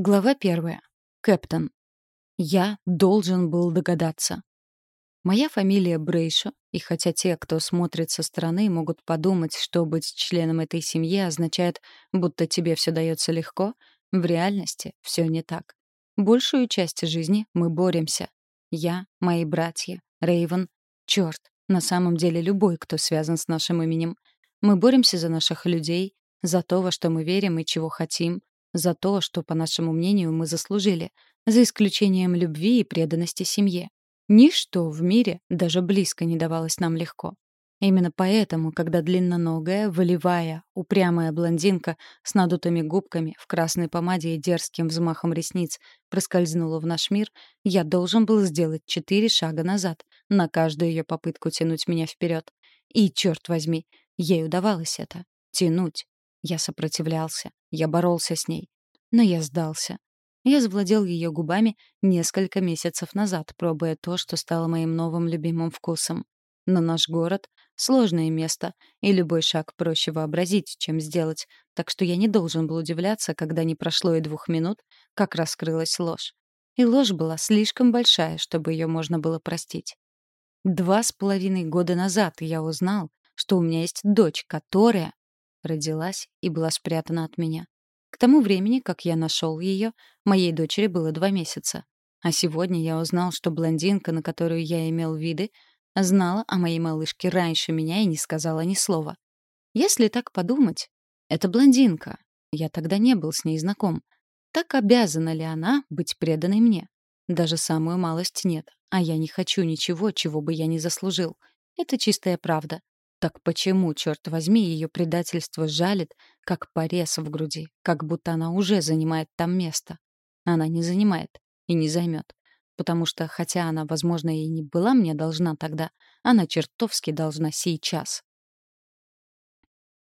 Глава первая. Кэптон. Я должен был догадаться. Моя фамилия Брейшо, и хотя те, кто смотрит со стороны, могут подумать, что быть членом этой семьи означает, будто тебе все дается легко, в реальности все не так. Большую часть жизни мы боремся. Я, мои братья, Рейвен, черт, на самом деле любой, кто связан с нашим именем. Мы боремся за наших людей, за то, во что мы верим и чего хотим, за то, что, по нашему мнению, мы заслужили, за исключением любви и преданности семье. Ничто в мире даже близко не давалось нам легко. Именно поэтому, когда длинноногая, волевая, упрямая блондинка с надутыми губками, в красной помаде и дерзким взмахом ресниц проскользнула в наш мир, я должен был сделать четыре шага назад, на каждую ее попытку тянуть меня вперед. И, черт возьми, ей удавалось это — тянуть. Я сопротивлялся, я боролся с ней. Но я сдался. Я завладел ее губами несколько месяцев назад, пробуя то, что стало моим новым любимым вкусом. Но наш город — сложное место, и любой шаг проще вообразить, чем сделать, так что я не должен был удивляться, когда не прошло и двух минут, как раскрылась ложь. И ложь была слишком большая, чтобы ее можно было простить. Два с половиной года назад я узнал, что у меня есть дочь, которая родилась и была спрятана от меня. К тому времени, как я нашел ее, моей дочери было два месяца. А сегодня я узнал, что блондинка, на которую я имел виды, знала о моей малышке раньше меня и не сказала ни слова. Если так подумать, это блондинка. Я тогда не был с ней знаком. Так обязана ли она быть преданной мне? Даже самую малость нет. А я не хочу ничего, чего бы я не заслужил. Это чистая правда. Так почему, черт возьми, ее предательство жалит, как порез в груди, как будто она уже занимает там место? Она не занимает и не займет. Потому что, хотя она, возможно, и не была мне должна тогда, она чертовски должна сейчас.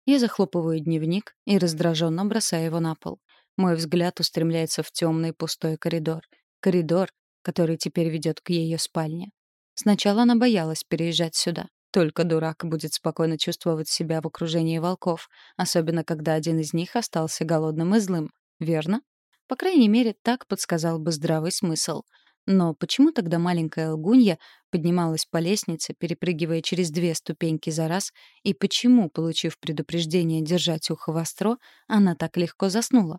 Я захлопываю дневник и раздраженно бросаю его на пол. Мой взгляд устремляется в темный пустой коридор. Коридор, который теперь ведет к ее спальне. Сначала она боялась переезжать сюда. Только дурак будет спокойно чувствовать себя в окружении волков, особенно когда один из них остался голодным и злым. Верно? По крайней мере, так подсказал бы здравый смысл. Но почему тогда маленькая лгунья поднималась по лестнице, перепрыгивая через две ступеньки за раз, и почему, получив предупреждение держать ухо востро, она так легко заснула?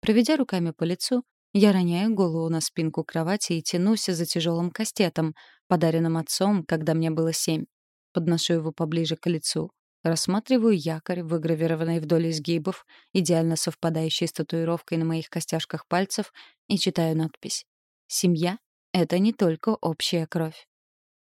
Проведя руками по лицу, я роняю голову на спинку кровати и тянусь за тяжелым кастетом, подаренным отцом, когда мне было семь. Подношу его поближе к лицу. Рассматриваю якорь, выгравированный вдоль изгибов, идеально совпадающий с татуировкой на моих костяшках пальцев, и читаю надпись. «Семья — это не только общая кровь».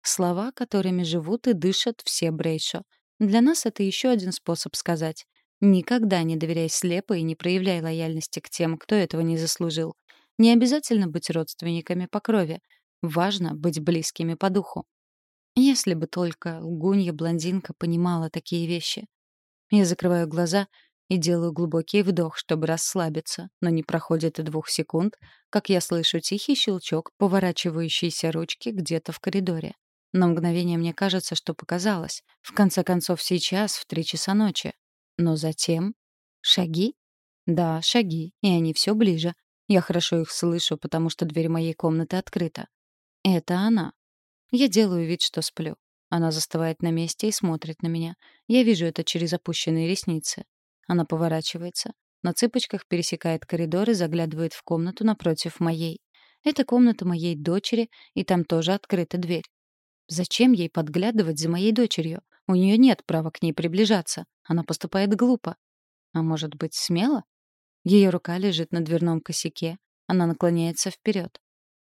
Слова, которыми живут и дышат все Брейшо. Для нас это еще один способ сказать. Никогда не доверяй слепо и не проявляй лояльности к тем, кто этого не заслужил. Не обязательно быть родственниками по крови. Важно быть близкими по духу. Если бы только лгунья-блондинка понимала такие вещи. Я закрываю глаза и делаю глубокий вдох, чтобы расслабиться, но не проходит и двух секунд, как я слышу тихий щелчок поворачивающейся ручки где-то в коридоре. На мгновение мне кажется, что показалось. В конце концов, сейчас, в три часа ночи. Но затем... Шаги? Да, шаги, и они все ближе. Я хорошо их слышу, потому что дверь моей комнаты открыта. Это она. Я делаю вид, что сплю. Она застывает на месте и смотрит на меня. Я вижу это через опущенные ресницы. Она поворачивается, на цыпочках пересекает коридор и заглядывает в комнату напротив моей. Это комната моей дочери, и там тоже открыта дверь. Зачем ей подглядывать за моей дочерью? У нее нет права к ней приближаться. Она поступает глупо. А может быть, смело? Ее рука лежит на дверном косяке. Она наклоняется вперед.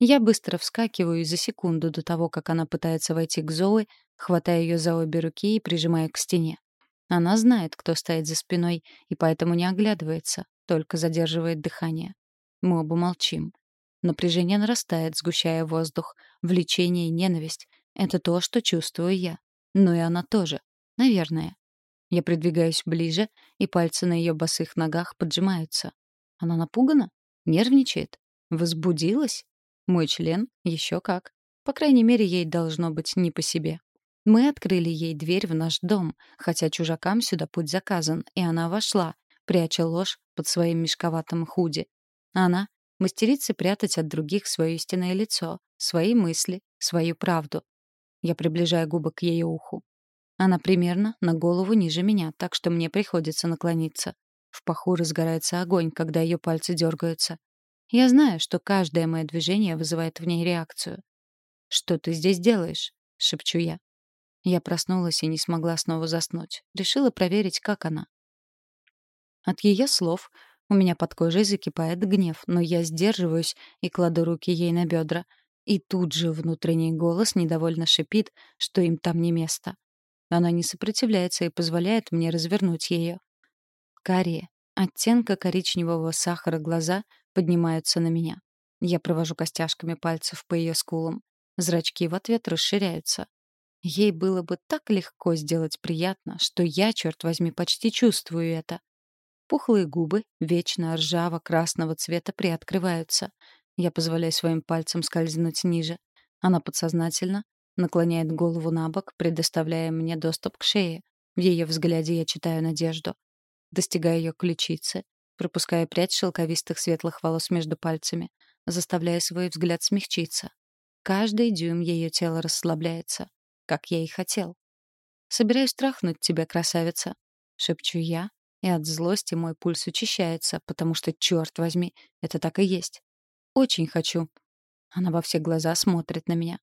Я быстро вскакиваю за секунду до того, как она пытается войти к Зои, хватая ее за обе руки и прижимая к стене. Она знает, кто стоит за спиной, и поэтому не оглядывается, только задерживает дыхание. Мы оба молчим. Напряжение нарастает, сгущая воздух. Влечение и ненависть — это то, что чувствую я. Но и она тоже. Наверное. Я придвигаюсь ближе, и пальцы на ее босых ногах поджимаются. Она напугана? Нервничает? Возбудилась? Мой член еще как. По крайней мере, ей должно быть не по себе. Мы открыли ей дверь в наш дом, хотя чужакам сюда путь заказан, и она вошла, пряча ложь под своим мешковатым худи. Она Мастерица прятать от других свое истинное лицо, свои мысли, свою правду. Я приближаю губы к ее уху. Она примерно на голову ниже меня, так что мне приходится наклониться. В паху разгорается огонь, когда ее пальцы дергаются. Я знаю, что каждое мое движение вызывает в ней реакцию. «Что ты здесь делаешь?» — шепчу я. Я проснулась и не смогла снова заснуть. Решила проверить, как она. От ее слов у меня под кожей закипает гнев, но я сдерживаюсь и кладу руки ей на бедра. И тут же внутренний голос недовольно шипит, что им там не место. Она не сопротивляется и позволяет мне развернуть ее. Карие, оттенка коричневого сахара глаза поднимаются на меня. Я провожу костяшками пальцев по ее скулам. Зрачки в ответ расширяются. Ей было бы так легко сделать приятно, что я, черт возьми, почти чувствую это. Пухлые губы, вечно ржаво-красного цвета, приоткрываются. Я позволяю своим пальцам скользнуть ниже. Она подсознательно наклоняет голову на бок, предоставляя мне доступ к шее. В ее взгляде я читаю надежду. Достигаю ее ключицы, пропуская прядь шелковистых светлых волос между пальцами, заставляя свой взгляд смягчиться. Каждый дюйм ее тела расслабляется, как я и хотел. «Собираюсь трахнуть тебя, красавица», — шепчу я, и от злости мой пульс учащается, потому что, черт возьми, это так и есть. Очень хочу. Она во все глаза смотрит на меня.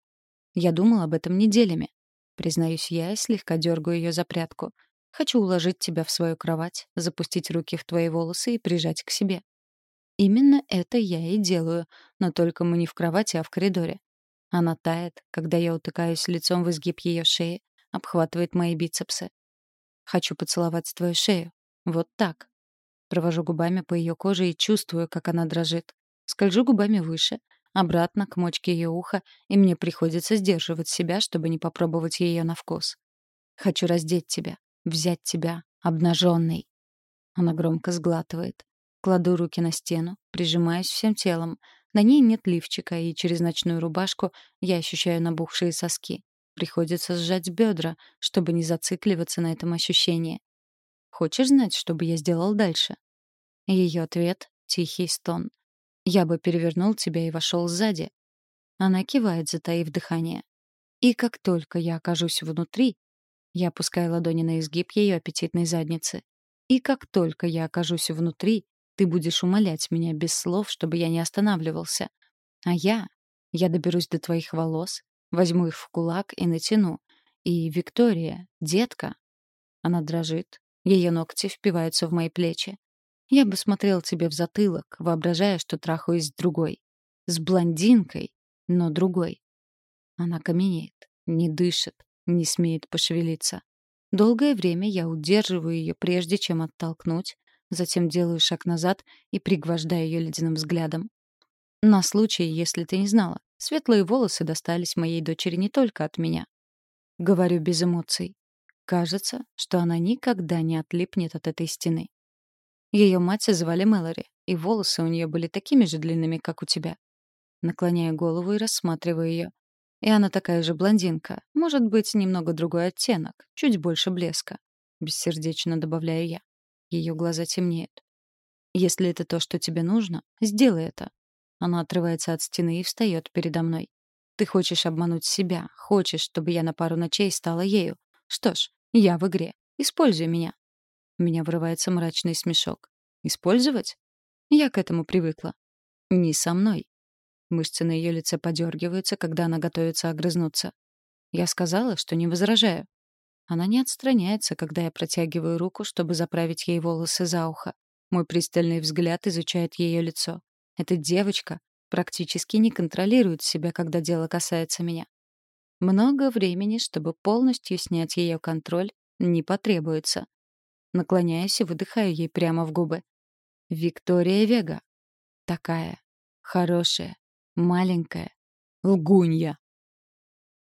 Я думал об этом неделями. Признаюсь я и слегка дергаю ее за прядку. Хочу уложить тебя в свою кровать, запустить руки в твои волосы и прижать к себе. Именно это я и делаю, но только мы не в кровати, а в коридоре. Она тает, когда я утыкаюсь лицом в изгиб ее шеи, обхватывает мои бицепсы. Хочу поцеловать твою шею. Вот так. Провожу губами по ее коже и чувствую, как она дрожит. Скольжу губами выше, обратно к мочке ее уха, и мне приходится сдерживать себя, чтобы не попробовать ее на вкус. Хочу раздеть тебя, взять тебя, обнаженный. Она громко сглатывает. Кладу руки на стену, прижимаюсь всем телом. На ней нет лифчика, и через ночную рубашку я ощущаю набухшие соски. Приходится сжать бедра, чтобы не зацикливаться на этом ощущении. Хочешь знать, что бы я сделал дальше? Ее ответ — тихий стон. Я бы перевернул тебя и вошел сзади. Она кивает, затаив дыхание. И как только я окажусь внутри, я опускаю ладони на изгиб ее аппетитной задницы. И как только я окажусь внутри, ты будешь умолять меня без слов, чтобы я не останавливался. А я, я доберусь до твоих волос, возьму их в кулак и натяну. И, Виктория, детка, она дрожит, ее ногти впиваются в мои плечи. Я бы смотрел тебе в затылок, воображая, что трахаюсь с другой. С блондинкой, но другой. Она каменеет, не дышит, не смеет пошевелиться. Долгое время я удерживаю ее, прежде чем оттолкнуть, затем делаю шаг назад и пригвождаю ее ледяным взглядом. На случай, если ты не знала, светлые волосы достались моей дочери не только от меня. Говорю без эмоций. Кажется, что она никогда не отлипнет от этой стены. Ее мать звали Мэлори, и волосы у нее были такими же длинными, как у тебя. Наклоняю голову и рассматриваю ее. И она такая же блондинка, может быть, немного другой оттенок, чуть больше блеска. Бессердечно добавляю я. Ее глаза темнеют. Если это то, что тебе нужно, сделай это. Она отрывается от стены и встает передо мной. Ты хочешь обмануть себя, хочешь, чтобы я на пару ночей стала ею. Что ж, я в игре. Используй меня. У меня вырывается мрачный смешок. Использовать? Я к этому привыкла. Не со мной. Мышцы на ее лице подергиваются, когда она готовится огрызнуться. Я сказала, что не возражаю. Она не отстраняется, когда я протягиваю руку, чтобы заправить ей волосы за ухо. Мой пристальный взгляд изучает ее лицо. Эта девочка практически не контролирует себя, когда дело касается меня. Много времени, чтобы полностью снять ее контроль, не потребуется. Наклоняюсь и выдыхаю ей прямо в губы. Виктория Вега. Такая. Хорошая. Маленькая. Лгунья.